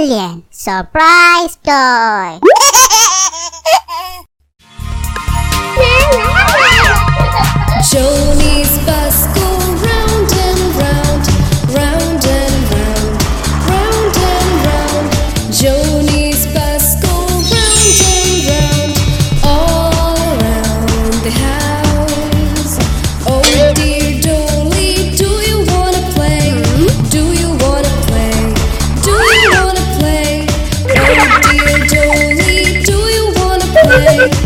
Alien Surprise Toy! Joni's bus go round and round, round and round, round and round. Joni's bus go round and away.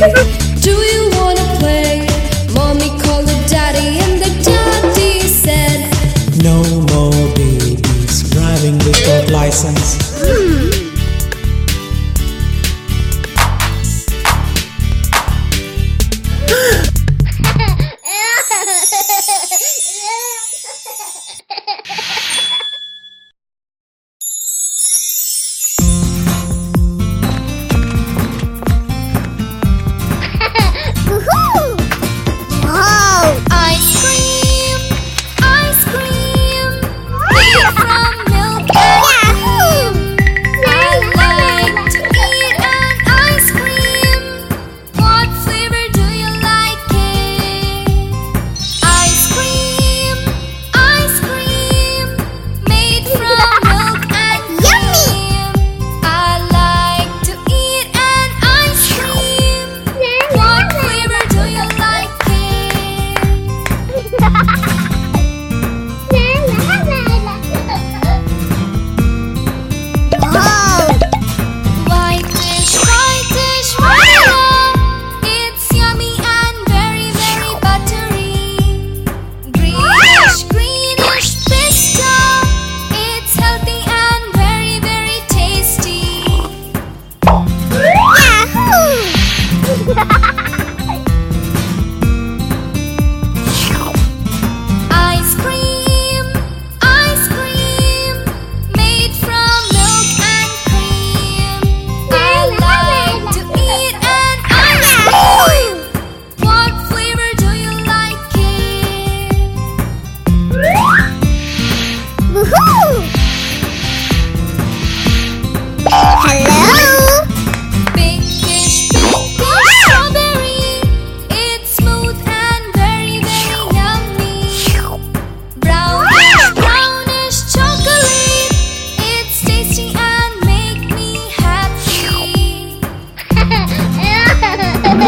Bye.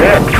Rain,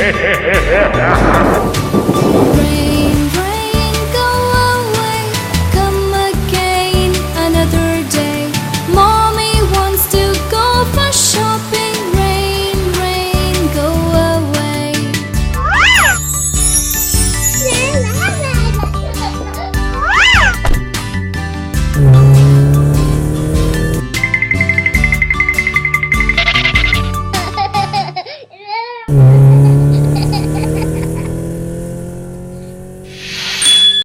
hehehehe